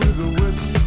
through the whistle.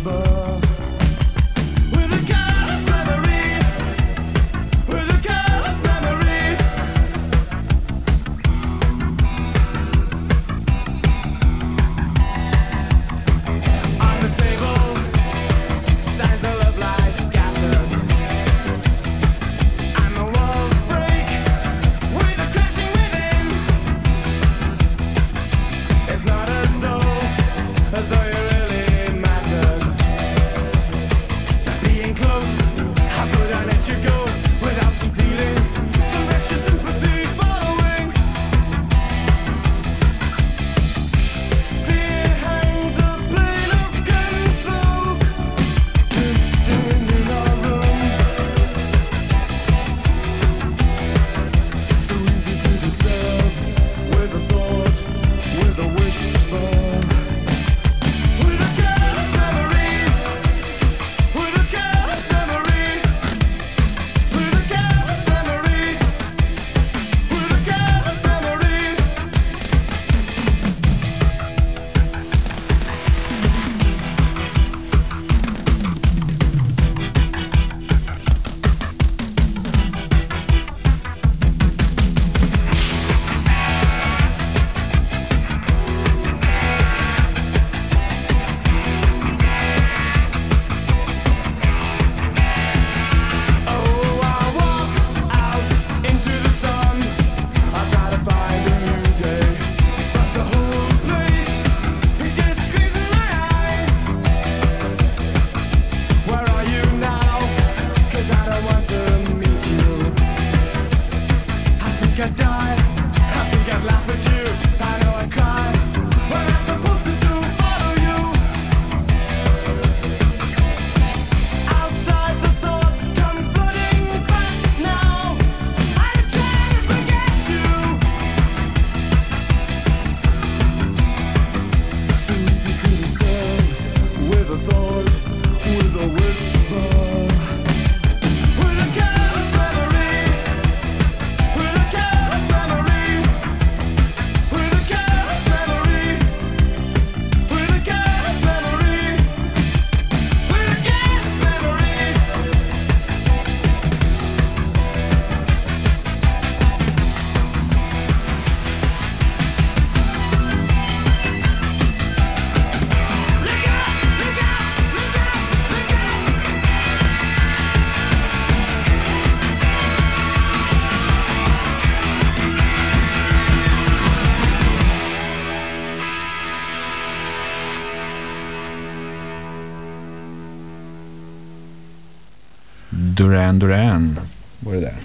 Duran Duran var det där.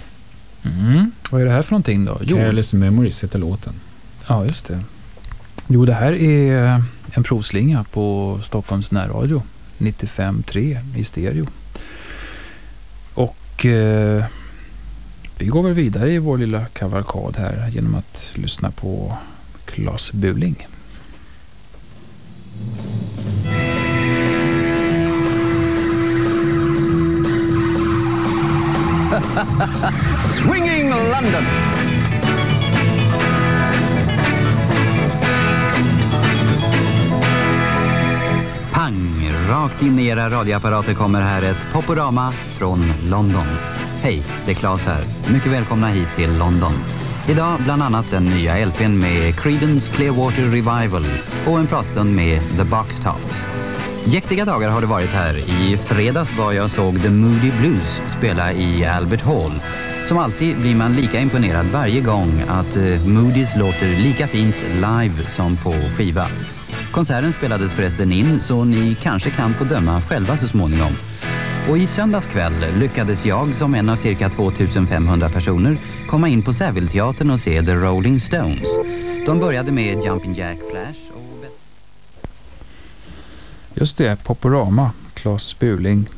Mm. Vad är det här för någonting då? Jo. Careless Memories heter låten. Ja, just det. Jo, det här är en provslinga på Stockholms närradio. 95.3 i stereo. Och eh, vi går väl vidare i vår lilla kavalkad här genom att lyssna på Klas Buling. Swinging London. Pang! Rakt in i era radioapparater kommer här ett Poporama från London. Hej, det är Claes här. Mycket välkomna hit till London. Idag bland annat den nya LPn med Creedence Clearwater Revival och en pratstund med The Box Tops. Jäktiga dagar har det varit här. I fredags var jag såg The Moody Blues spela i Albert Hall. Som alltid blir man lika imponerad varje gång att eh, Moody's låter lika fint live som på skiva. Konserten spelades förresten in så ni kanske kan få döma själva så småningom. Och i söndags kväll lyckades jag som en av cirka 2500 personer komma in på Sävilteatern och se The Rolling Stones. De började med Jumping Jack Flash Just det, Poporama, Claes Buling.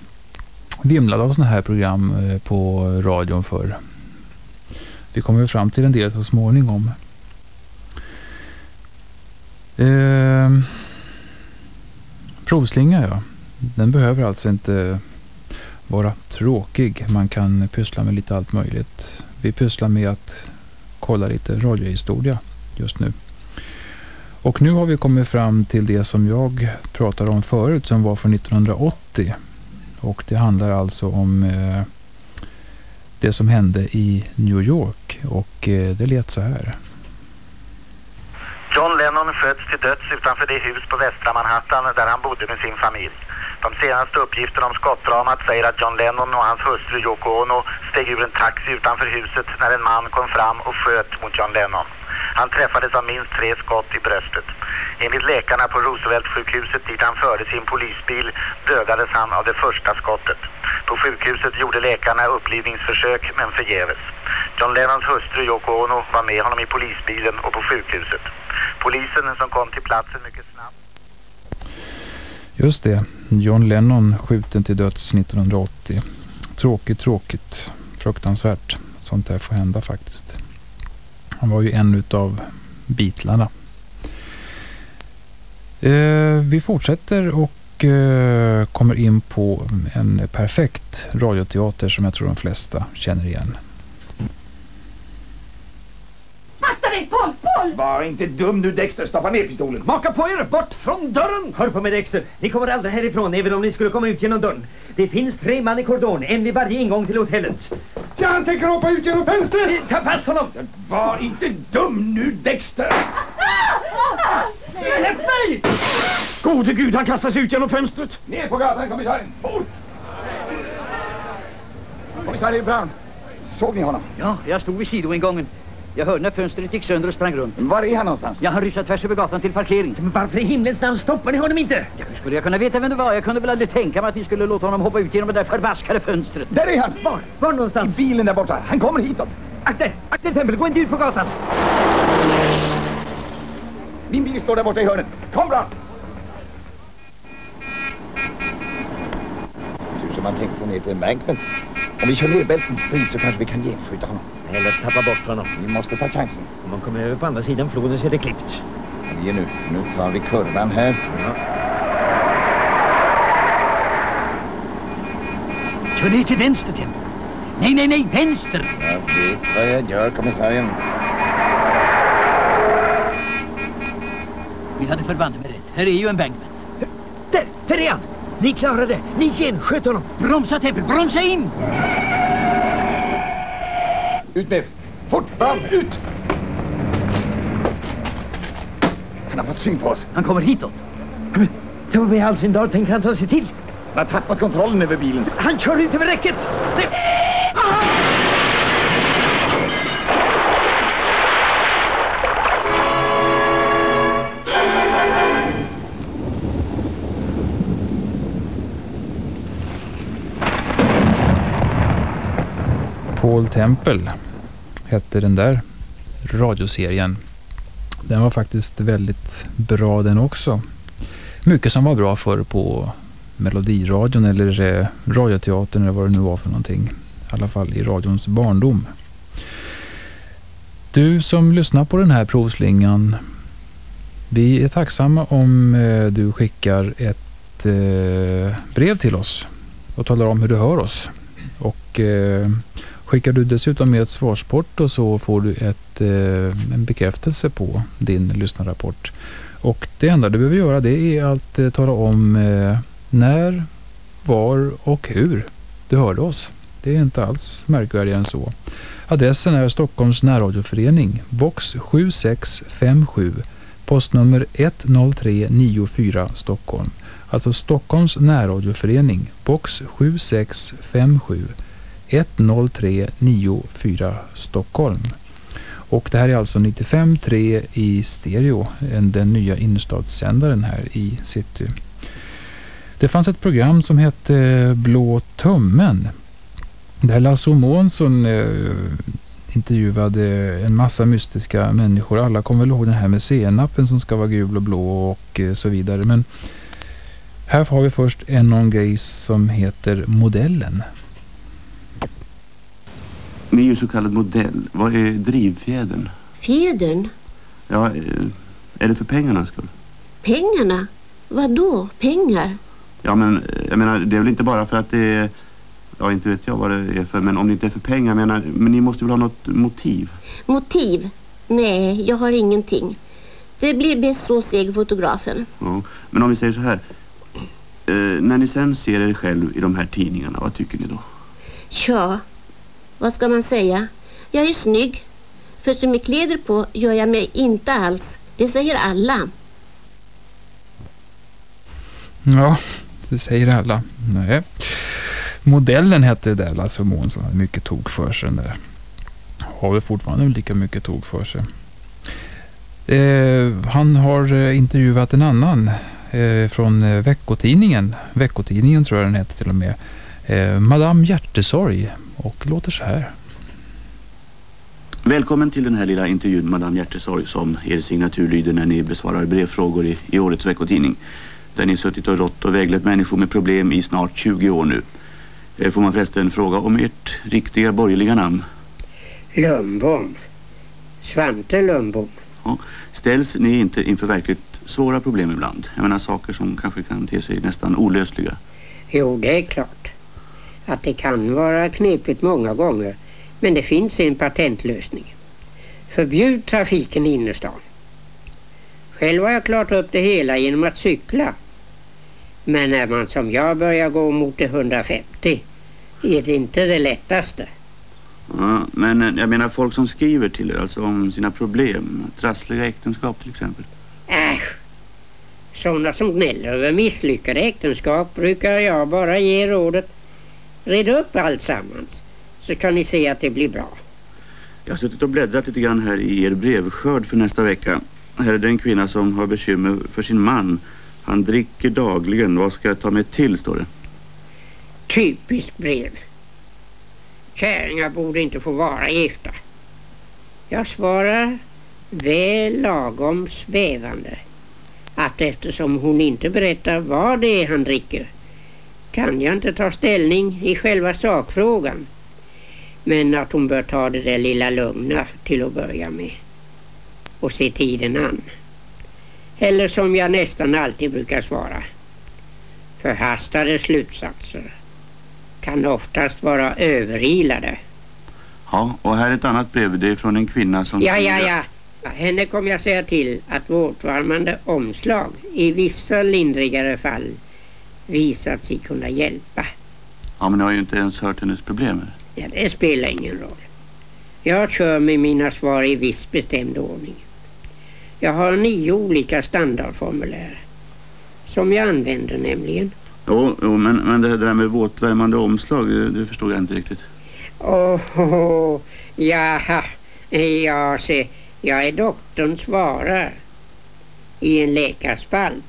Vimlade av sådana här program eh, på radion för. Vi kommer fram till en del så småningom. Eh, provslinga ja. Den behöver alltså inte vara tråkig. Man kan pyssla med lite allt möjligt. Vi pysslar med att kolla lite radiohistoria just nu. Och nu har vi kommit fram till det som jag pratade om förut som var från 1980. Och det handlar alltså om eh, det som hände i New York och eh, det lät så här. John Lennon sköts till döds utanför det hus på västra Manhattan där han bodde med sin familj. De senaste uppgifterna om skottdramat säger att John Lennon och hans hustru Yoko Ono steg ur en taxi utanför huset när en man kom fram och sköt mot John Lennon. Han träffades av minst tre skott i bröstet. Enligt läkarna på Roosevelt-sjukhuset dit han förde sin polisbil dödades han av det första skottet. På sjukhuset gjorde läkarna upplivningsförsök men förgäves. John Lennons hustru Yoko Ono var med honom i polisbilen och på sjukhuset. Polisen som kom till platsen mycket snabbt Just det, John Lennon skjuten till döds 1980. Tråkigt, tråkigt, fruktansvärt. Sånt där får hända faktiskt. Han var ju en utav Beatlarna. Eh, vi fortsätter och eh, kommer in på en perfekt radioteater som jag tror de flesta känner igen. Akta dig, Paul! Paul! Var inte dum nu Dexter, stoppa ner pistolen. Maka på er, bort från dörren! Hör på mig Dexter, ni kommer aldrig härifrån även om ni skulle komma ut genom dörren. Det finns tre man i kordon, en vid varje ingång till hotellet. Ja, han tänker hoppa ut genom fönstret! Eh, Ta fast honom! Var inte dum nu Dexter! Släpp mig! Gode gud, han kastas ut genom fönstret! Ner på gatan, kommissarien! Fort! Kommissarie Brown, såg ni honom? Ja, jag stod vid sidoingången. Jag hörde när fönstret gick sönder och sprang runt. Var är han någonstans? Jag har rusat tvärs över gatan till parkering. Men varför i himlens namn stoppar ni honom inte? Ja, hur skulle jag kunna veta vem det var? Jag kunde väl aldrig tänka mig att ni skulle låta honom hoppa ut genom det där förbaskade fönstret. Där är han! Var? Var I någonstans? bilen där borta. Han kommer hitåt. Akta! Akta Tempel, gå inte ut på gatan! Min bil står där borta i hörnet. Kom Brown! Ser ut som han tänkte sig ner till embankment. Om vi kör ner Belton Street så kanske vi kan genskjuta honom. Eller tappa bort honom. Vi måste ta chansen. Om man kommer över på andra sidan floden så är det klippt. Vi är nu. Nu tar vi kurvan här. Kör ner till vänster, Tim. Nej, nej, nej, vänster! Jag vet vad jag gör, kommissarien. Ni hade förbanne mig rätt. Här är ju en bankman. Där! Där är han! Ni klarade det! Ni gensköt honom! Bromsa, Tempel, bromsa in! Ut med. Fort, Brown, ut! Han har fått syn på oss. Han kommer hitåt. Ta mig i all sin dag tänker han ta sig till. Han har tappat kontrollen över bilen. Han kör ut över räcket! Nej. Paul Temple hette den där radioserien. Den var faktiskt väldigt bra den också. Mycket som var bra förr på Melodiradion eller eh, Radioteatern eller vad det nu var för någonting. I alla fall i radions barndom. Du som lyssnar på den här provslingan. Vi är tacksamma om eh, du skickar ett eh, brev till oss och talar om hur du hör oss. Och eh, skickar du dessutom med ett svarsporto så får du ett, eh, en bekräftelse på din lyssnarrapport. Och det enda du behöver göra det är att eh, tala om eh, när, var och hur du hörde oss. Det är inte alls märkvärdigare än så. Adressen är Stockholms närradioförening, box 7657, postnummer 10394 Stockholm. Alltså Stockholms närradioförening, box 7657, 10394 Stockholm. Och det här är alltså 95.3 i stereo, den nya innerstadssändaren här i city. Det fanns ett program som hette Blå tummen. Där Lasse Månsson eh, intervjuade en massa mystiska människor. Alla kommer väl ihåg den här med senapen som ska vara gul och blå och eh, så vidare. Men här har vi först en någon grej som heter Modellen. Ni är ju så kallad modell. Vad är drivfjädern? Fjädern? Ja, eh, är det för pengarnas skull? Pengarna? Vad då? Pengar? Ja, men eh, jag menar, det är väl inte bara för att det är... Ja, inte vet jag vad det är för, men om det inte är för pengar, menar, men ni måste väl ha något motiv? Motiv? Nej, jag har ingenting. Det blir bäst så, säger fotografen. Ja. Men om vi säger så här. Eh, när ni sen ser er själv i de här tidningarna, vad tycker ni då? Ja, vad ska man säga? Jag är snygg. För som jag kläder på gör jag mig inte alls. Det säger alla. Ja, det säger alla. Nej. Modellen hette det där, Lasse Månsson. hade Mycket tog för sig den där. Har väl fortfarande lika mycket tog för sig. Eh, han har eh, intervjuat en annan eh, från eh, veckotidningen. Veckotidningen tror jag den heter till och med. Eh, Madame Hjärtesorg. Och låter så här. Välkommen till den här lilla intervjun Madame Hjärtesorg som er signatur lyder när ni besvarar brevfrågor i, i årets veckotidning. Där ni suttit och rått och väglett människor med problem i snart 20 år nu. Eh, Får man förresten fråga om ert riktiga borgerliga namn? Lumbom. Svante Lumbom. Ja. Ställs ni inte inför verkligt svåra problem ibland? Jag menar saker som kanske kan te sig nästan olösliga. Jo, det är klart. Att det kan vara knepigt många gånger. Men det finns en patentlösning. Förbjud trafiken i innerstan. Själv har jag klarat upp det hela genom att cykla. Men när man som jag börjar gå mot det 150 är det inte det lättaste. Ja, men eh, jag menar folk som skriver till er alltså om sina problem. Trassliga äktenskap till exempel. Äsch! Sådana som gnäller över misslyckade äktenskap brukar jag bara ge rådet. Red upp allt sammans så kan ni se att det blir bra. Jag har suttit och bläddrat lite grann här i er brevskörd för nästa vecka. Här är det en kvinna som har bekymmer för sin man. Han dricker dagligen. Vad ska jag ta mig till, står det. Typiskt brev. Kärringar borde inte få vara gifta. Jag svarar väl lagom svävande att eftersom hon inte berättar vad det är han dricker kan jag inte ta ställning i själva sakfrågan. Men att hon bör ta det där lilla lugna till att börja med och se tiden an. Eller som jag nästan alltid brukar svara. Förhastade slutsatser kan oftast vara överilade. Ja, och här är ett annat brev. Det är från en kvinna som... Ja, ja, ja. Henne kommer jag säga till att vårtvarmande omslag i vissa lindrigare fall visat sig kunna hjälpa. Ja, men ni har ju inte ens hört hennes problem. Ja, det spelar ingen roll. Jag kör med mina svar i viss bestämd ordning. Jag har nio olika standardformulär som jag använder nämligen. Jo, jo men, men det där med våtvärmande omslag, det, det förstod jag inte riktigt. Åh, oh, oh, jaha, ja se, jag är doktorn svarar i en läkarspalt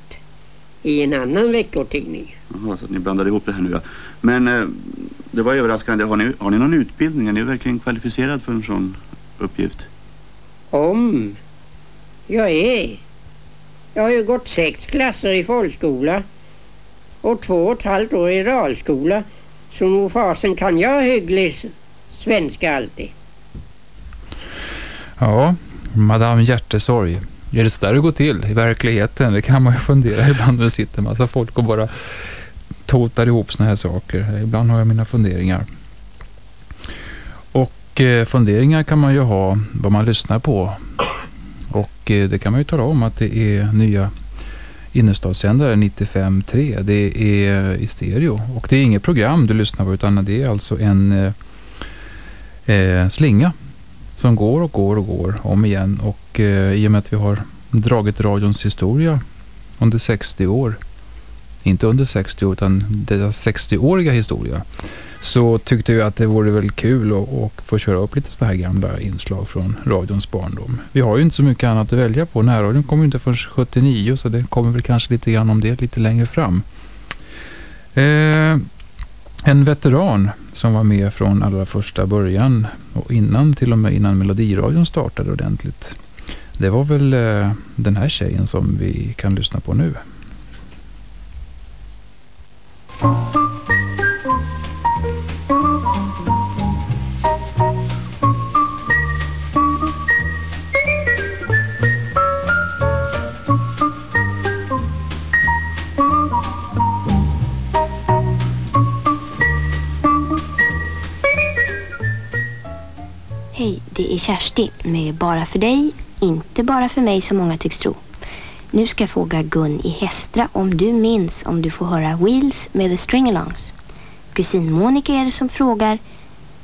i en annan veckotidning. Jaha, så att ni blandade ihop det här nu ja. Men eh, det var överraskande. Har ni, har ni någon utbildning? Är ni verkligen kvalificerad för en sån uppgift? Om jag är. Jag har ju gått sex klasser i folkskola och två och ett halvt år i realskola. Så nog fasen kan jag hygglig svenska alltid. Ja, Madame Hjärtesorg. Är det så där det går till i verkligheten? Det kan man ju fundera ibland när det sitter en massa folk och bara totar ihop såna här saker. Ibland har jag mina funderingar. Och eh, funderingar kan man ju ha vad man lyssnar på. Och eh, det kan man ju tala om att det är nya innerstadssändare 95.3. Det är i stereo. Och det är inget program du lyssnar på utan det är alltså en eh, eh slinga som går och går och går om igen. Och eh, i och med att vi har dragit radions historia under 60 år, inte under 60 år utan deras 60-åriga historia, så tyckte vi att det vore väl kul att, få köra upp lite sådana här gamla inslag från radions barndom. Vi har ju inte så mycket annat att välja på. Närradion kommer ju inte förrän 79 så det kommer väl kanske lite grann om det lite längre fram. Eh, en veteran som var med från allra första början och innan till och med innan Melodiradion startade ordentligt. Det var väl eh, den här tjejen som vi kan lyssna på nu. Det är Kersti med Bara för dig. Inte bara för mig som många tycks tro. Nu ska jag fråga Gun i Hästra om du minns om du får höra Wheels med The Stringalongs. Kusin Monica är det som frågar.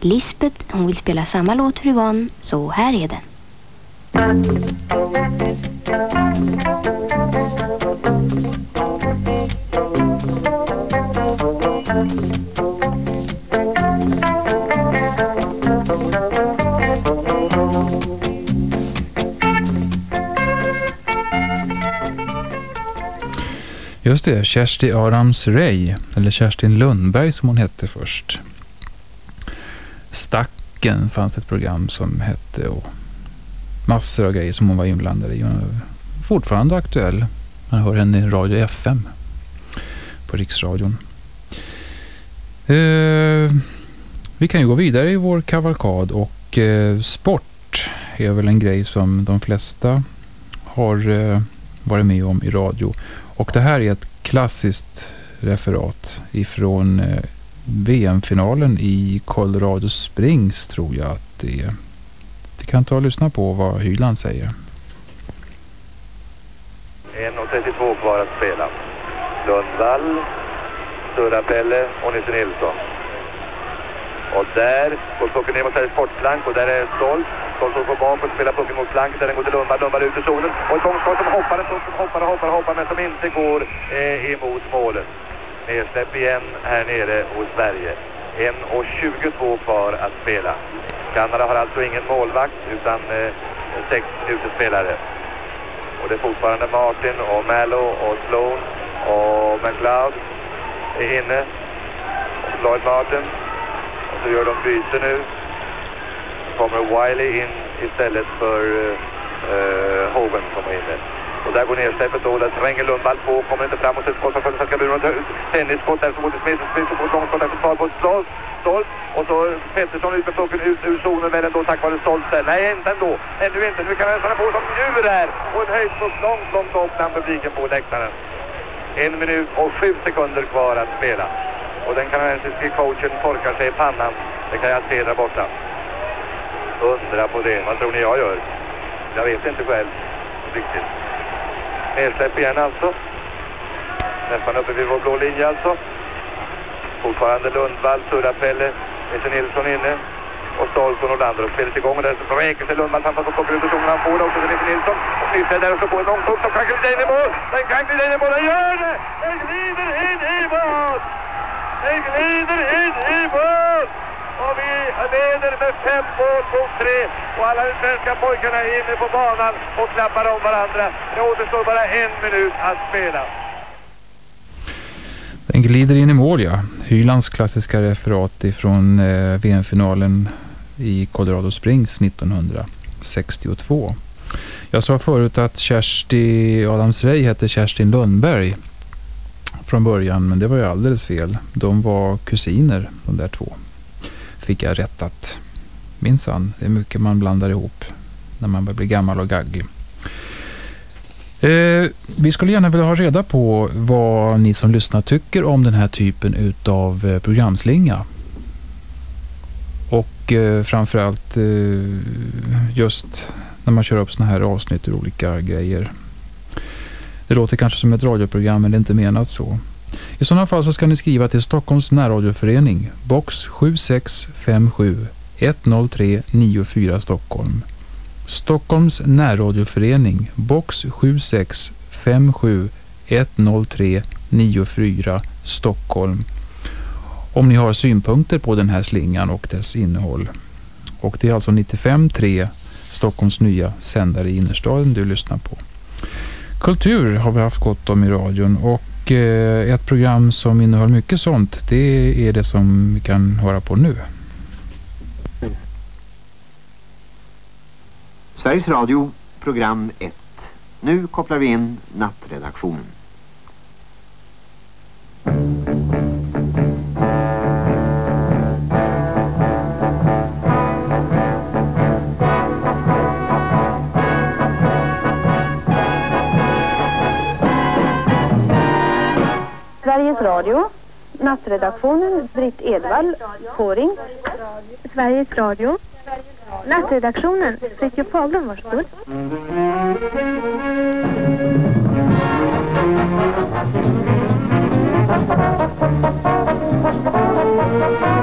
Lisbeth, hon vill spela samma låt för Yvonne, så här är den. Just det, Kersti Adams Rey, eller Kerstin Lundberg som hon hette först. Stacken fanns ett program som hette och massor av grejer som hon var inblandad i. Hon är fortfarande aktuell. Man hör henne i Radio FM på Riksradion. Eh, vi kan ju gå vidare i vår kavalkad och eh, sport är väl en grej som de flesta har eh, varit med om i radio. Och det här är ett klassiskt referat ifrån eh, VM-finalen i Colorado Springs tror jag att det är. Vi kan ta och lyssna på vad Hyland säger. 1.32 kvar att spela. Lundvall, Sturra-Pelle och Nisse Nilsson. Och där går pucken ner mot Sveriges sportplank och där är Stolt. Stolt står på bakåt och spelar pucken mot planket där den går till Lundvall. Lundvall ut i zonen. Och ett gångskott som hoppar, ett som hoppar och hoppar och hoppar men som inte går eh, emot målet. Nedsläpp igen här nere hos Sverige. 1.22 kvar att spela. Kanada har alltså ingen målvakt utan eh, sex utespelare. Och det är fortfarande Martin och Mallow och Sloan och McLeod är inne. Och Lloyd Martin. Så gör de byte nu. Kommer Wiley in istället för uh, Hoven som in. inne. Och där går nedsläppet då, där tränger Lundvall på, kommer inte fram och sätter skott från svenska buren. Tennisskott där som går till Smith, Smith får ett långskott där för svar på Stolt. Stolt. Och så Pettersson ut med pucken ut ur zonen Men ändå tack vare Stolt där. Nej, inte ändå. Ännu inte. Nu kan han få som djur här. Och en höjdpuck långt, långt upp bland publiken på läktaren. En minut och sju sekunder kvar att spela. Och den kanadensiske coachen torkar sig i pannan. Det kan jag se där borta. Undra på det. Vad tror ni jag gör? Jag vet inte själv riktigt. Nedsläpp igen alltså. Nästan uppe vid vår blå linje alltså. Fortfarande Lundvall, Surra-Pelle, Nisse Nilsson inne. Och Stolt och Norlander. Och spelet igång och där så räker sig Lundvall framför som kommer ut. Han får det också till Nisse Nilsson. Och Nisse där och så på en långpuck som kan glida in i mål. Den kan glida in i mål. Den gör det! Den glider in i mål! Den glider in i mål! Och vi leder med fem mål mot tre. Och alla de svenska pojkarna är inne på banan och klappar om varandra. Det återstår bara en minut att spela. Den glider in i mål, ja. Hylands klassiska referat ifrån eh, VM-finalen i Colorado Springs 1962. Jag sa förut att Kersti Adams Rey hette Kerstin Lundberg från början, men det var ju alldeles fel. De var kusiner, de där två. Fick jag rättat. Minsann, det är mycket man blandar ihop när man börjar bli gammal och gaggig. Eh, vi skulle gärna vilja ha reda på vad ni som lyssnar tycker om den här typen utav eh, programslinga. Och eh, framförallt eh, just när man kör upp såna här avsnitt ur olika grejer. Det låter kanske som ett radioprogram men det är inte menat så. I sådana fall så ska ni skriva till Stockholms närradioförening, box 7657 103 94 Stockholm. Stockholms närradioförening, box 7657 103 94 Stockholm. Om ni har synpunkter på den här slingan och dess innehåll. Och det är alltså 95.3 Stockholms nya sändare i innerstaden du lyssnar på. Kultur har vi haft gott om i radion och eh, ett program som innehåller mycket sånt det är det som vi kan höra på nu. Sveriges Radio, program 1. Nu kopplar vi in nattredaktionen. Nattredaktionen Britt Edvall, Kåring. Sveriges Radio. Nattredaktionen, Fritiof Faglund, varsågod. God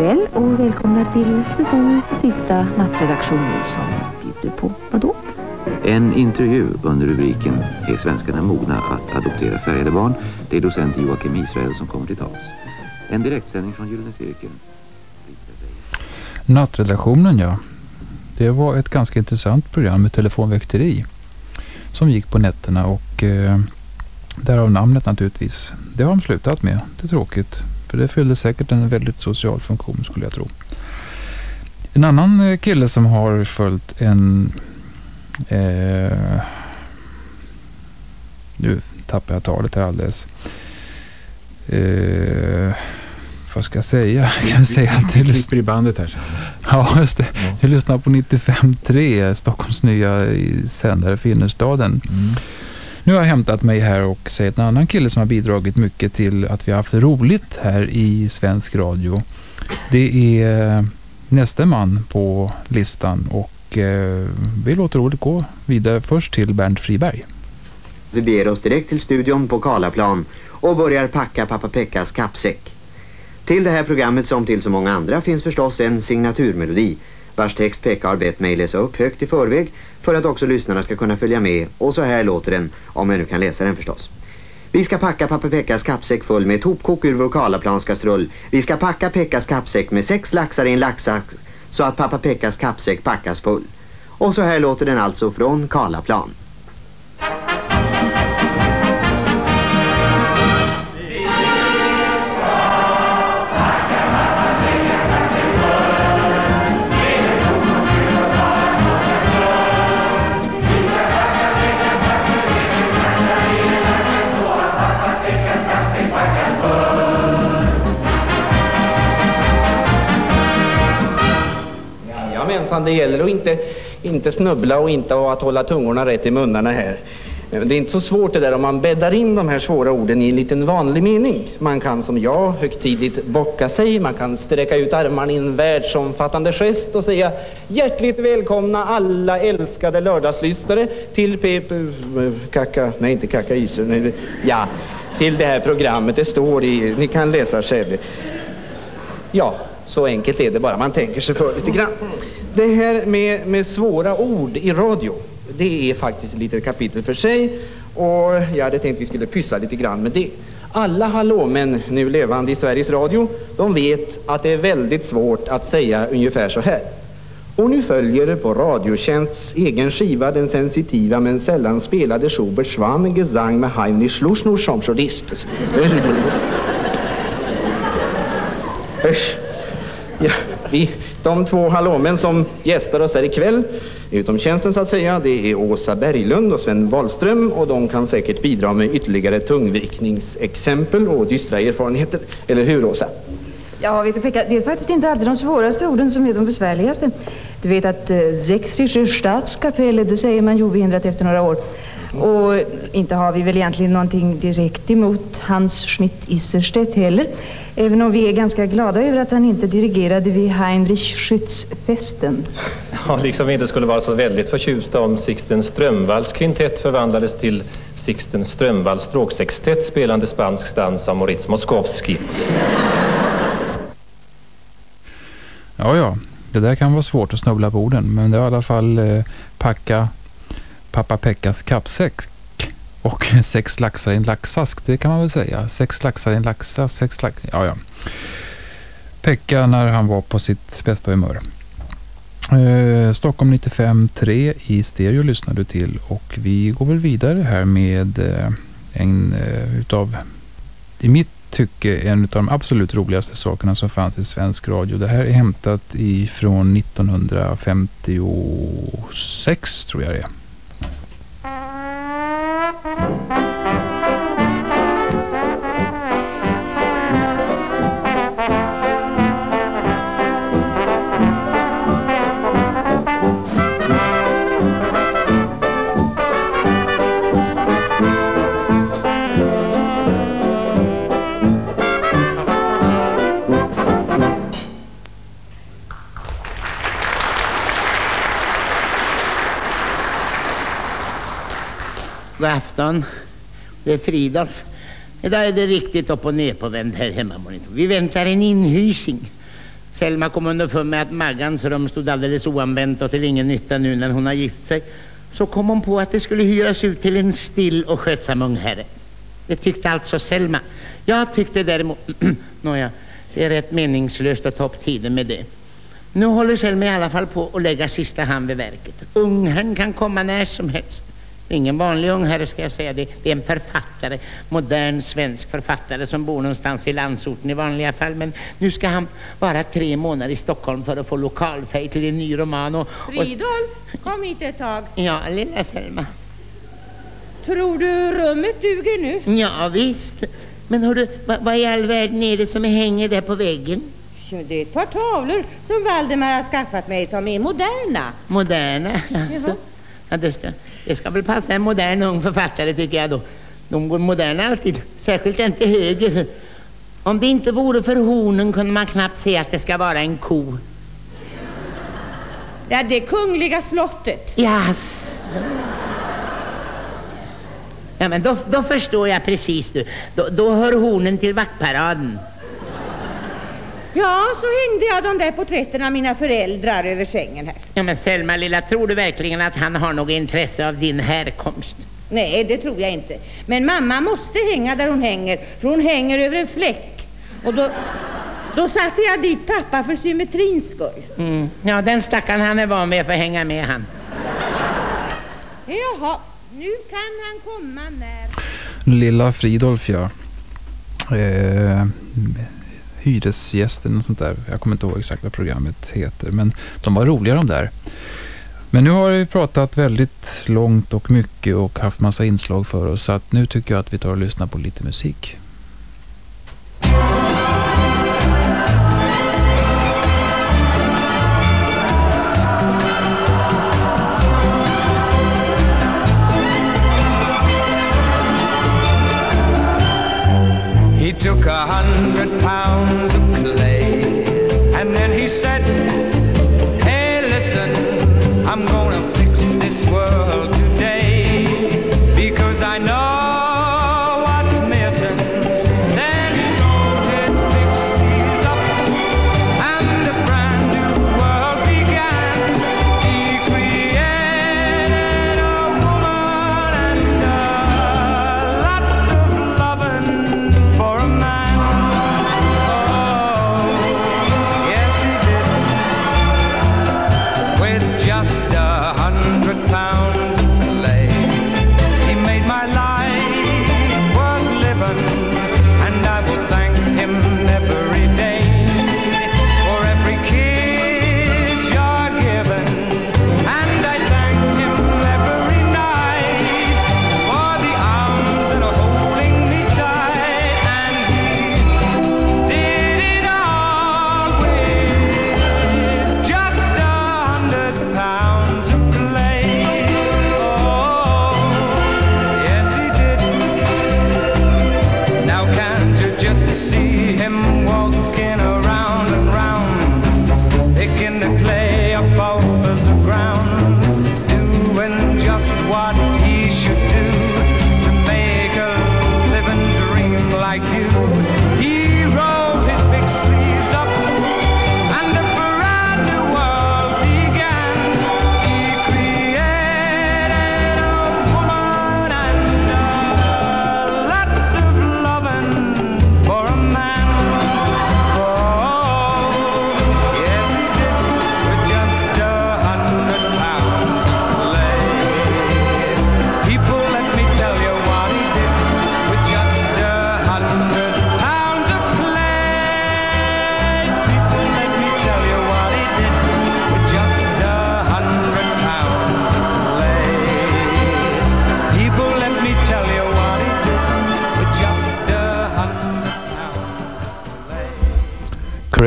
kväll och välkomna till säsongens sista nattredaktion som bjuder på vadå? En intervju under rubriken Är svenskarna mogna att adoptera färgade barn? Det är docent Joakim Israel som kommer till tals. En direktsändning från Gyllene Cirkeln. Nattredaktionen ja. Det var ett ganska intressant program med telefonväkteri. Som gick på nätterna och eh, därav namnet naturligtvis. Det har de slutat med. Det är tråkigt. För det fyllde säkert en väldigt social funktion skulle jag tro. En annan eh, kille som har följt en... Eh, nu tappar jag talet här alldeles. Eh, vad ska jag säga? Jag kan säga att Vi klipper i bandet här sen. Ja, just det. Du lyssnar på 95.3, Stockholms nya sändare för innerstaden. Mm. Nu har jag hämtat mig här och säger en annan kille som har bidragit mycket till att vi har haft roligt här i svensk radio. Det är eh, nästa man på listan och eh, vi låter ordet gå vidare först till Bernt Friberg. Vi beger oss direkt till studion på Karlaplan och börjar packa pappa Pekkas kappsäck. Till det här programmet som till så många andra finns förstås en signaturmelodi vars text Pekka har bett mig läsa upp högt i förväg för att också lyssnarna ska kunna följa med och så här låter den om jag nu kan läsa den förstås. Vi ska packa pappa Pekkas kappsäck full med ett hopkok ur vår Karlaplanskastrull. Vi ska packa Pekkas kappsäck med sex laxar i en laxask så att pappa Pekkas kappsäck packas full. Och så här låter den alltså från Karlaplan. Jajamensan, det gäller att inte, inte snubbla och inte att hålla tungorna rätt i munnarna här. Eh, det är inte så svårt det där om man bäddar in de här svåra orden i en liten vanlig mening. Man kan som jag högtidligt bocka sig, man kan sträcka ut armarna i en världsomfattande gest och säga Hjärtligt välkomna alla älskade lördagslyssnare till Pep... Kaka... Nej, inte Kaka Iser. Nej, ja, till det här programmet. Det står i... Ni kan läsa själv. Ja, så enkelt är det bara. Man tänker sig för lite grann. Det här med, med svåra ord i radio, det är faktiskt ett litet kapitel för sig. Och jag hade tänkt att vi skulle pyssla lite grann med det. Alla hallåmän nu levande i Sveriges Radio, de vet att det är väldigt svårt att säga ungefär så här. Och nu följer på Radiotjänsts egen skiva den sensitiva men sällan spelade Schubert Schwann Gesang med Heinrich Schlussnor som solist. Usch. Ja, vi, de två hallåmän som gästar oss här ikväll, utom tjänsten så att säga, det är Åsa Berglund och Sven Wahlström och de kan säkert bidra med ytterligare tungvikningsexempel och dystra erfarenheter. Eller hur Åsa? Ja, vet du Pekka, det är faktiskt inte alltid de svåraste orden som är de besvärligaste. Du vet att eh, Sächsische det säger man ju obehindrat efter några år. Och inte har vi väl egentligen någonting direkt emot Hans Schmidt Isserstedt heller. Även om vi är ganska glada över att han inte dirigerade vid Heinrich Schütz-festen. Ja, liksom vi inte skulle vara så väldigt förtjusta om Sixten Strömvalls kvintett förvandlades till Sixten Strömvalls stråksextett spelande spansk dans av Moritz Moskowski. Ja, ja. Det där kan vara svårt att snubbla på orden. Men det är i alla fall eh, packa pappa Pekkas kappsäck och sex laxar i en laxask. Det kan man väl säga. Sex laxar i en laxask. Sex lax... Ja, ja. Pekka när han var på sitt bästa humör. Eh, Stockholm 95.3 i stereo lyssnar du till och vi går väl vidare här med eh, en eh, utav, i mitt tycke, en av de absolut roligaste sakerna som fanns i svensk radio. Det här är hämtat ifrån 1956 tror jag det är. Thank you. God afton. Det är Fridolf. Idag är det riktigt upp och ner på vänd här hemma. Vi väntar en inhysing. Selma kom underfund med att Maggans rum stod alldeles oanvänt och till ingen nytta nu när hon har gift sig. Så kom hon på att det skulle hyras ut till en still och skötsam ung herre. Det tyckte alltså Selma. Jag tyckte däremot... Nåja, det är rätt meningslöst att ta upp tiden med det. Nu håller Selma i alla fall på att lägga sista hand vid verket. Ungherrn kan komma när som helst. Ingen vanlig ungherre ska jag säga det. Det är en författare. Modern svensk författare som bor någonstans i landsorten i vanliga fall. Men nu ska han vara tre månader i Stockholm för att få lokalfärg till en ny roman. Och, och... Fridolf, kom hit ett tag. Ja, lilla Selma. Tror du rummet duger nu? Ja, visst. Men hördu, vad, vad i all världen är det som hänger där på väggen? Ja, det är ett par tavlor som Valdemar har skaffat mig som är moderna. Moderna? Alltså. Ja, det, ska, det ska väl passa en modern ung författare tycker jag då. De går moderna alltid, särskilt den till höger. Om det inte vore för hornen kunde man knappt se att det ska vara en ko. Ja, det är kungliga slottet. Yes. Ja, men då, då förstår jag precis du. Då, då hör hornen till vaktparaden. Ja, så hängde jag de där porträtten av mina föräldrar över sängen här. Ja, men Selma lilla, tror du verkligen att han har något intresse av din härkomst? Nej, det tror jag inte. Men mamma måste hänga där hon hänger, för hon hänger över en fläck. Och då, då satte jag dit pappa för symmetrins skull. Mm. Ja, den stackaren han är van vid att få hänga med han. Jaha, nu kan han komma när... Lilla Fridolf, ja. Eh, hyresgästen och sånt där. Jag kommer inte ihåg exakt vad programmet heter. Men de var roliga de där. Men nu har vi pratat väldigt långt och mycket och haft massa inslag för oss. Så att nu tycker jag att vi tar och lyssnar på lite musik. Took a hundred pounds of clay. And then he said, Hey, listen, I'm gonna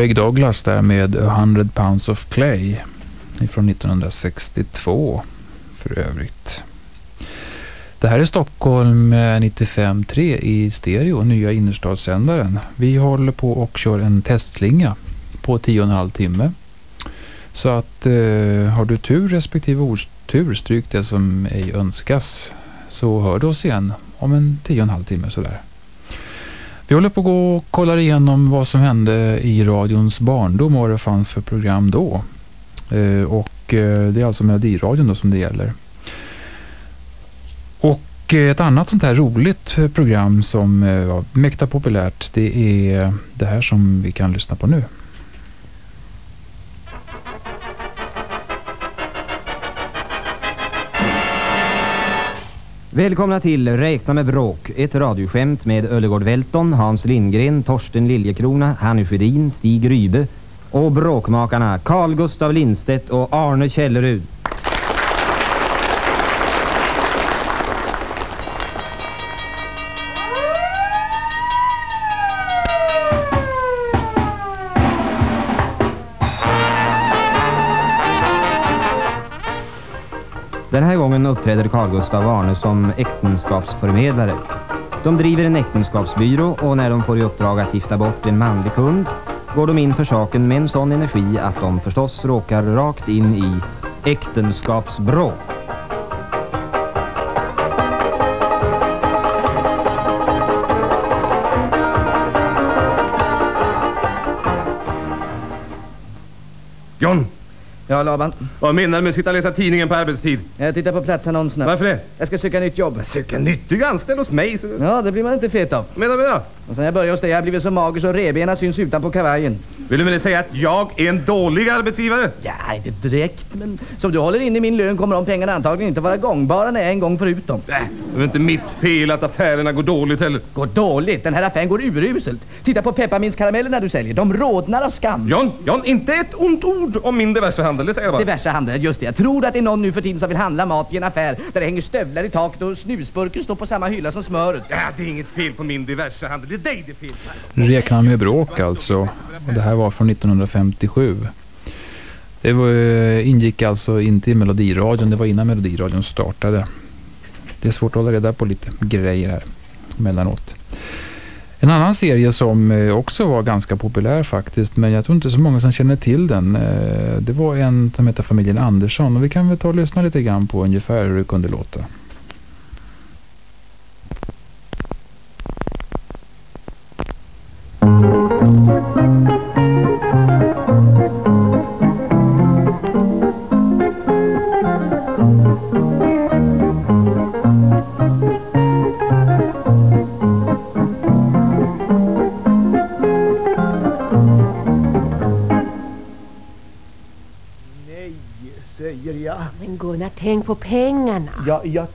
Craig Douglas där med A hundred pounds of clay. Från 1962 för övrigt. Det här är Stockholm eh, 95.3 i stereo, nya innerstadssändaren. Vi håller på och kör en testklinga på 10,5 timme. Så att eh, har du tur respektive otur, stryk det som ej önskas. så hör du oss igen om en tio och en halv timme sådär. Vi håller på att gå och kollar igenom vad som hände i radions barndom och vad det fanns för program då. Eh, och eh, det är alltså Melodiradion då som det gäller. Och eh, ett annat sånt här roligt eh, program som eh, var mäkta populärt det är det här som vi kan lyssna på nu. Välkomna till Räkna med bråk, ett radioskämt med Öllegård Välton, Hans Lindgren, Torsten Liljekrona, Hanny Sjödin, Stig Rybe och bråkmakarna Carl Gustav Lindstedt och Arne Källerud. Den här gången uppträder Carl Gustav och Arne som äktenskapsförmedlare. De driver en äktenskapsbyrå och när de får i uppdrag att gifta bort en manlig kund går de in för saken med en sån energi att de förstås råkar rakt in i äktenskapsbråk. Laban. Vad menar du med att sitta och läsa tidningen på arbetstid? Jag tittar på platsannonserna. Varför det? Jag ska söka nytt jobb. Söka nytt? Du är ju anställd hos mig. Så... Ja, det blir man inte fet av. Menar du då? Och sen jag började hos dig har jag blivit så mager så revbena syns utanpå kavajen. Vill du det säga att jag är en dålig arbetsgivare? Ja, inte direkt, men som du håller inne i min lön kommer de pengarna antagligen inte vara gångbara när jag en gång får ut dem. Nej, det är inte mitt fel att affärerna går dåligt heller. Går dåligt? Den här affären går uruselt. Titta på pepparmintskaramellerna du säljer. De rodnar av skam. John, John, inte ett ont ord om min diversehandel, det säger jag bara. Diversehandel, just det. Jag tror att det är någon nu för tiden som vill handla mat i en affär där det hänger stövlar i taket och snusburken står på samma hylla som smöret. Ja, det är inget fel på min diversehandel. Det är dig det. Räkna med bråk alltså. Och det här var från 1957. Det var, eh, ingick alltså inte i Melodiradion. Det var innan Melodiradion startade. Det är svårt att hålla reda på lite grejer här emellanåt. En annan serie som eh, också var ganska populär faktiskt, men jag tror inte så många som känner till den. Eh, det var en som heter Familjen Andersson och vi kan väl ta och lyssna lite grann på ungefär hur det kunde låta.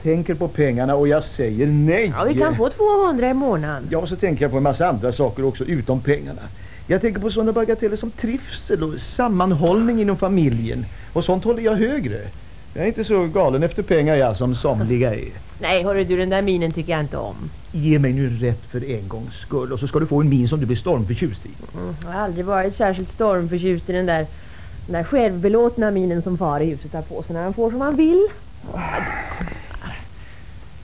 Tänker på pengarna och jag säger nej. Ja, vi kan få 200 i månaden. Ja, och så tänker jag på en massa andra saker också utom pengarna. Jag tänker på sådana bagateller som trivsel och sammanhållning inom familjen. Och sånt håller jag högre. Jag är inte så galen efter pengar jag som somliga är. Nej, hörru du, den där minen tycker jag inte om. Ge mig nu rätt för en gångs skull och så ska du få en min som du blir stormförtjust i. Mm, jag har aldrig varit särskilt stormförtjust i den där, den där självbelåtna minen som far i huset har på sig när han får som han vill.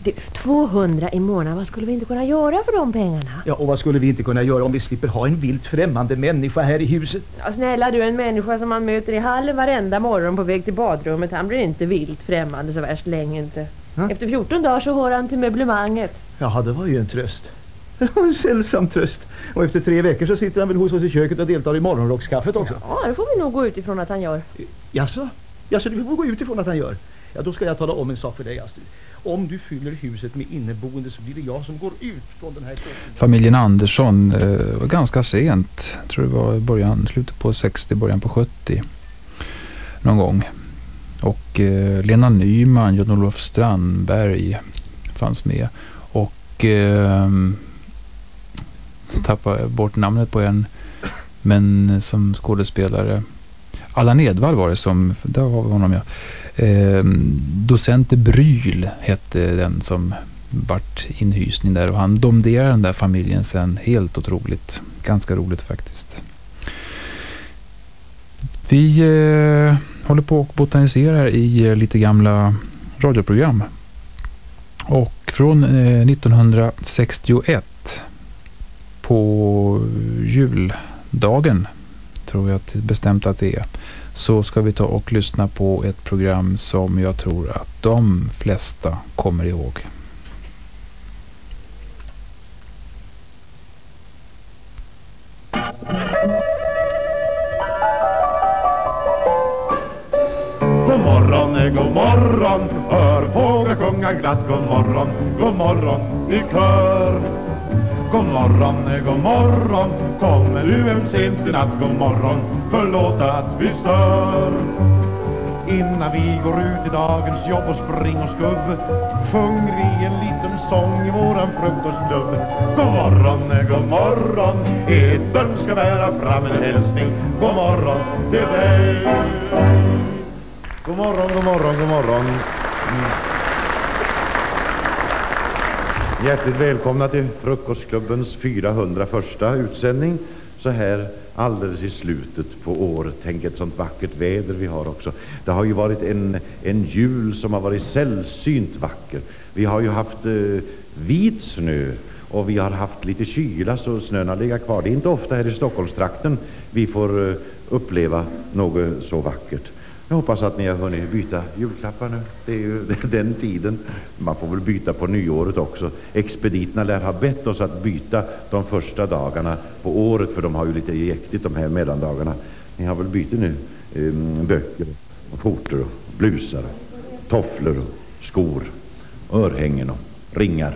Du, 200 i månaden, vad skulle vi inte kunna göra för de pengarna? Ja, och vad skulle vi inte kunna göra om vi slipper ha en vilt främmande människa här i huset? Ja, snälla du, en människa som man möter i hallen varenda morgon på väg till badrummet, han blir inte vilt främmande så värst länge inte. Efter 14 dagar så hör han till möblemanget. Jaha, det var ju en tröst. En sällsam tröst. Och efter tre veckor så sitter han väl hos oss i köket och deltar i morgonrockskaffet också. Ja, det får vi nog gå ut ifrån att han gör. Jaså? Jaså, du får gå ut ifrån att han gör? Ja, då ska jag tala om en sak för dig, Astrid. Om du fyller huset med inneboende så blir det jag som går ut från den här kåken. Familjen Andersson eh, var ganska sent. Jag tror det var i början, slutet på 60, början på 70. Någon gång. Och eh, Lena Nyman, Jan-Olof Strandberg fanns med. Och eh, tappade jag bort namnet på en. Men som skådespelare. Allan Edwall var det som, där har vi honom ja. Eh, docent Bryl hette den som vart inhysning där och han domderade den där familjen sen helt otroligt. Ganska roligt faktiskt. Vi eh, håller på och botaniserar i eh, lite gamla radioprogram. Och från eh, 1961 på juldagen tror jag bestämt att det är, så ska vi ta och lyssna på ett program som jag tror att de flesta kommer ihåg. God morgon, god morgon, hör fåglar sjunga glatt God morgon, god morgon i kör God morgon, god morgon, kommer du hem sent i natt? God morgon, förlåt att vi stör. Innan vi går ut i dagens jobb och spring och skubb Sjunger vi en liten sång i våran frukostklubb God morgon, god morgon, etern ska bära fram en hälsning. God morgon till dig. God morgon, god morgon, god morgon. Mm. Hjärtligt välkomna till Frukostklubbens 401 utsändning. Så här alldeles i slutet på året. Tänk ett sånt vackert väder vi har också. Det har ju varit en, en jul som har varit sällsynt vacker. Vi har ju haft eh, vit snö och vi har haft lite kyla så snön har legat kvar. Det är inte ofta här i Stockholmstrakten vi får eh, uppleva något så vackert. Jag hoppas att ni har hunnit byta julklappar nu. Det är ju den tiden. Man får väl byta på nyåret också. Expediterna lär ha bett oss att byta de första dagarna på året för de har ju lite jäktigt de här mellandagarna. Ni har väl bytt nu Ehm, böcker, och skjortor, och blusar, och tofflor, och skor, och örhängen och ringar.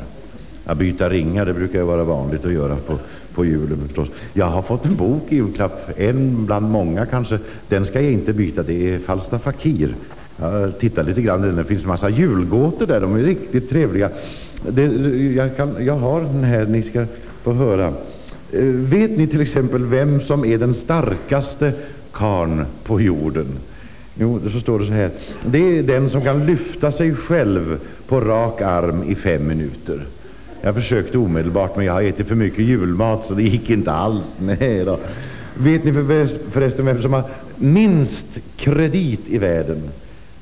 Att byta ringar det brukar ju vara vanligt att göra på på julen förstås. Jag har fått en bok i julklapp, en bland många kanske. Den ska jag inte byta, det är Falstaff Fakir. Jag tittar lite grann i den, det finns en massa julgåtor där, de är riktigt trevliga. Det, jag, kan, jag har den här, ni ska få höra. Eh, vet ni till exempel vem som är den starkaste karn på jorden? Jo, så står det så här. Det är den som kan lyfta sig själv på rak arm i fem minuter. Jag försökte omedelbart men jag har ätit för mycket julmat så det gick inte alls. Nej då. Vet ni förresten vem som har minst kredit i världen?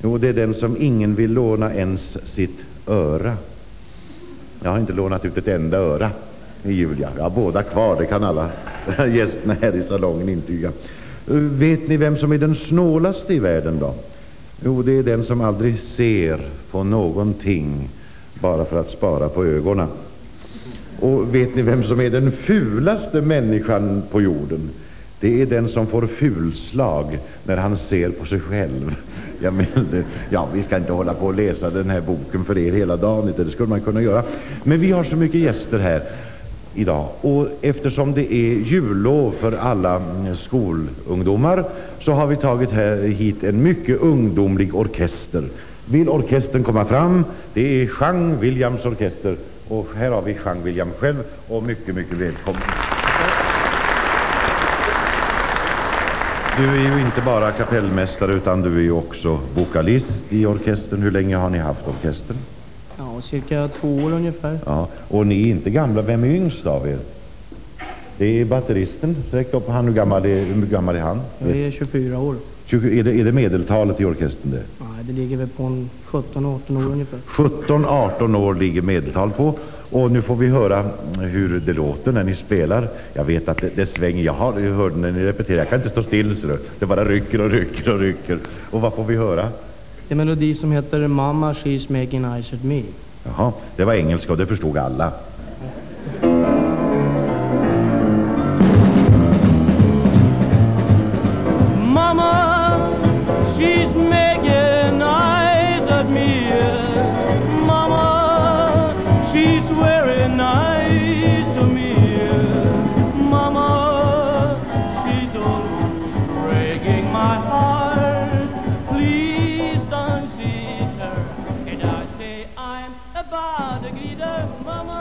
Jo, det är den som ingen vill låna ens sitt öra. Jag har inte lånat ut ett enda öra i jul. Jag har båda kvar, det kan alla gästerna här i salongen intyga. Vet ni vem som är den snålaste i världen då? Jo, det är den som aldrig ser på någonting bara för att spara på ögonen. Och vet ni vem som är den fulaste människan på jorden? Det är den som får fulslag när han ser på sig själv. Jag menar, ja, vi ska inte hålla på och läsa den här boken för er hela dagen, det skulle man kunna göra. Men vi har så mycket gäster här idag och eftersom det är jullov för alla mm, skolungdomar så har vi tagit här, hit en mycket ungdomlig orkester. Vill orkestern komma fram? Det är Jean Williams orkester och här har vi Jean William själv och mycket, mycket välkommen. Du är ju inte bara kapellmästare utan du är ju också vokalist i orkestern. Hur länge har ni haft orkestern? Ja, cirka två år ungefär. Ja, och ni är inte gamla. Vem är yngst av er? Det är batteristen. Sträck upp han. Hur gammal är, hur gammal är han? Jag är 24 år. 20, är, det, är det medeltalet i orkestern det? Nej, det ligger väl på 17-18 år ungefär. 17-18 år ligger medeltal på. Och nu får vi höra hur det låter när ni spelar. Jag vet att det, det svänger. Jag har jag hörde när ni repeterar. Jag kan inte stå still så det bara rycker och rycker och rycker. Och vad får vi höra? Det är en melodi som heter Mamma She's Making Eyes at Me. Jaha, det var engelska och det förstod alla.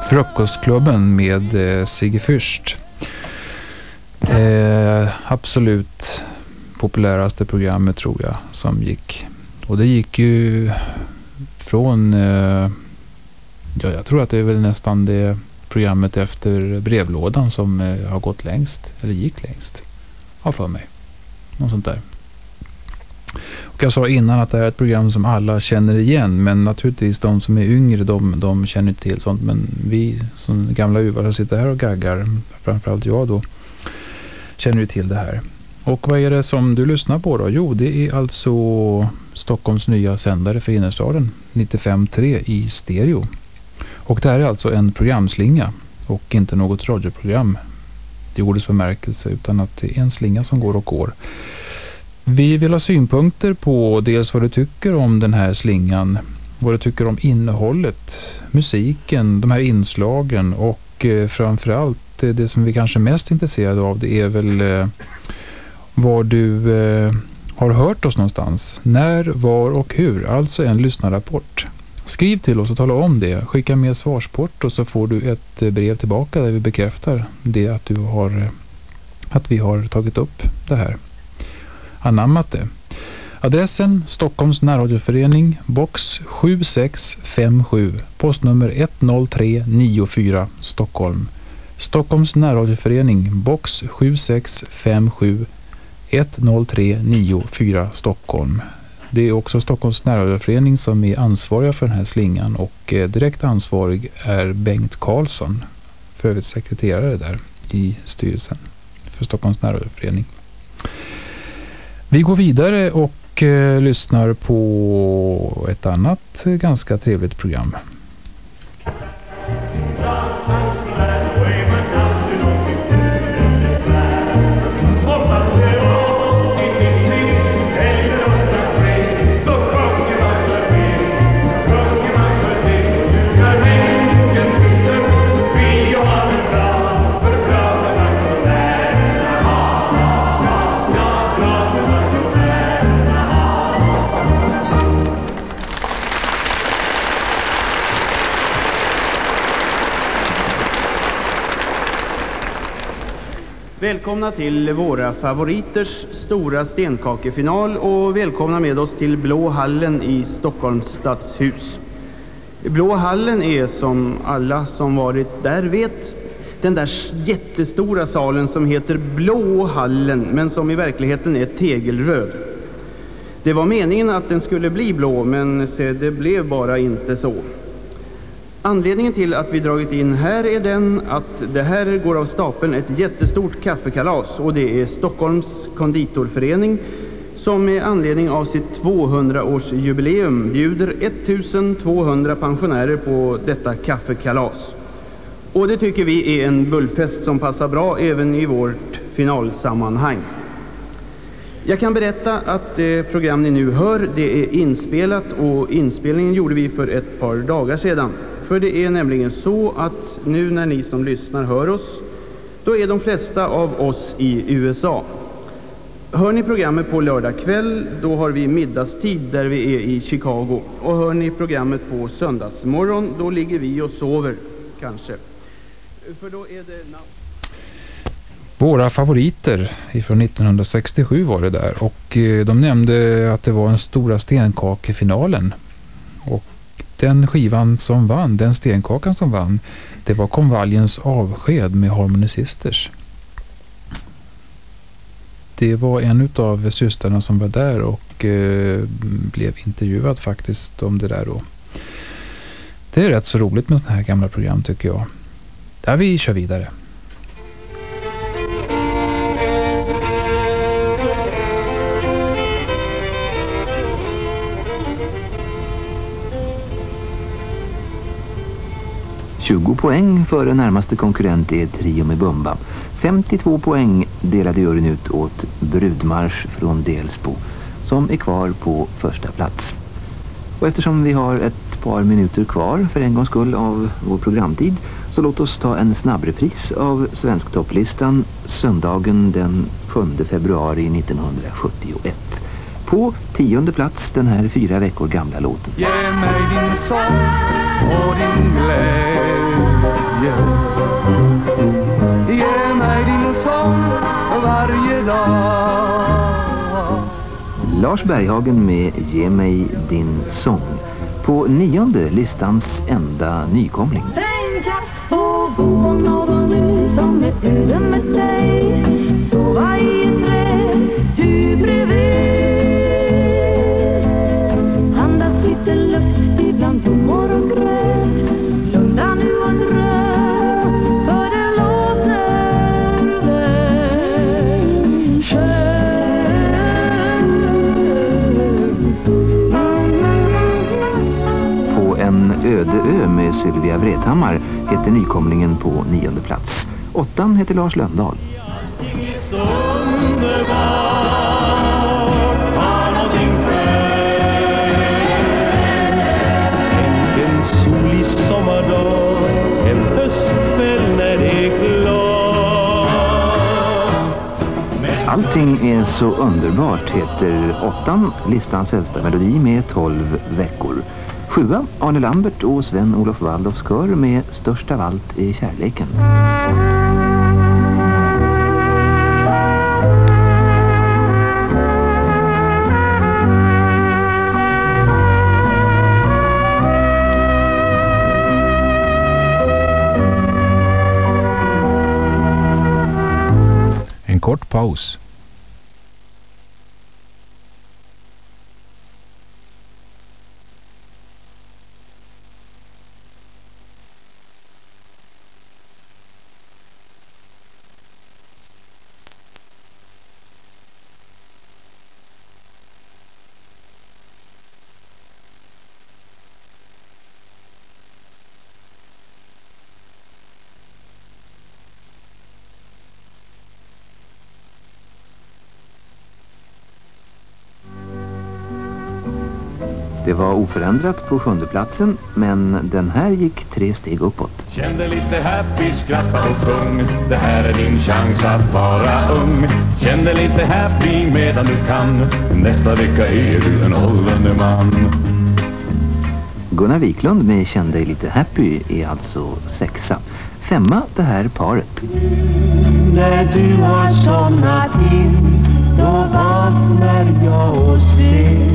Frukostklubben med eh, Sigge Fürst. Eh, absolut populäraste programmet tror jag som gick. Och det gick ju från, eh, ja, jag tror att det är väl nästan det programmet efter brevlådan som eh, har gått längst, eller gick längst. Har för mig. Något sånt där. Och jag sa innan att det här är ett program som alla känner igen. Men naturligtvis de som är yngre de, de känner inte till sånt. Men vi som gamla uvar som sitter här och gaggar, framförallt jag då, känner ju till det här. Och vad är det som du lyssnar på då? Jo, det är alltså Stockholms nya sändare för innerstaden, 95.3 i stereo. Och det här är alltså en programslinga och inte något radioprogram i ordets bemärkelse utan att det är en slinga som går och går. Vi vill ha synpunkter på dels vad du tycker om den här slingan, vad du tycker om innehållet, musiken, de här inslagen och eh, framförallt eh, det som vi kanske är mest intresserade av det är väl eh, var du har hört oss någonstans. När, var och hur. Alltså en lyssnarrapport. Skriv till oss och tala om det. Skicka med svarsport och så får du ett brev tillbaka där vi bekräftar det att, du har, att vi har tagit upp det här. Anammat det. Adressen Stockholms närradioförening, box 7657, postnummer 10394, Stockholm. Stockholms närradioförening, box 7657, 10394 Stockholm. Det är också Stockholms närradioförening som är ansvariga för den här slingan och eh, direkt ansvarig är Bengt Karlsson, för övrigt sekreterare där i styrelsen för Stockholms närradioförening. Vi går vidare och eh, lyssnar på ett annat eh, ganska trevligt program. Välkomna till våra favoriters stora stenkakefinal och välkomna med oss till Blå hallen i Stockholms stadshus. Blå hallen är som alla som varit där vet den där jättestora salen som heter Blå hallen men som i verkligheten är tegelröd. Det var meningen att den skulle bli blå men se, det blev bara inte så. Anledningen till att vi dragit in här är den att det här går av stapeln ett jättestort kaffekalas och det är Stockholms konditorförening som med anledning av sitt 200-årsjubileum bjuder 1200 pensionärer på detta kaffekalas. Och det tycker vi är en bullfest som passar bra även i vårt finalsammanhang. Jag kan berätta att det program ni nu hör det är inspelat och inspelningen gjorde vi för ett par dagar sedan. För det är nämligen så att nu när ni som lyssnar hör oss, då är de flesta av oss i USA. Hör ni programmet på lördag kväll, då har vi middagstid där vi är i Chicago. Och hör ni programmet på söndagsmorgon, då ligger vi och sover, kanske. För då är det natt. Våra favoriter ifrån 1967 var det där och eh, de nämnde att det var den stora stenkakefinalen. Den skivan som vann, den stenkakan som vann, det var konvaljens avsked med Harmony Sisters. Det var en av systrarna som var där och eh, blev intervjuad faktiskt om det där då. Det är rätt så roligt med sådana här gamla program tycker jag. Där vi kör vidare. ...20 poäng före närmaste konkurrent är Trio med Bumba. 52 poäng delade juryn ut åt Brudmarsch från Delsbo... ...som är kvar på första plats. Och eftersom vi har ett par minuter kvar för en gångs skull av vår programtid... ...så låt oss ta en snabbrepris av Svensktopplistan... ...söndagen den 7 februari 1971. På tionde plats den här fyra veckor gamla låten. Och din glädje Ge mig din sång varje dag Lars Berghagen med Ge mig din sång. På nionde listans enda nykomling. Regnkatt på vån och nu som är öde med dig Vrethammar heter nykomlingen på nionde plats. Åttan heter Lars Lönndahl. En solig sommardag, en höstkväll när det är klart Allting är så underbart heter åttan, listans äldsta melodi med 12 veckor. Sjua, Arne Lambert och Sven-Olof Waldorfs kör med Störst av allt i kärleken. En kort paus. Var oförändrat på sjunde platsen men den här gick tre steg uppåt. Känn dig lite happy, skratta och sjung Det här är din chans att vara ung Känn dig lite happy medan du kan Nästa vecka är du en åldrande man Gunnar Wiklund med Känn dig lite happy är alltså sexa. Femma det här paret. När du har somnat in Dovak merja o se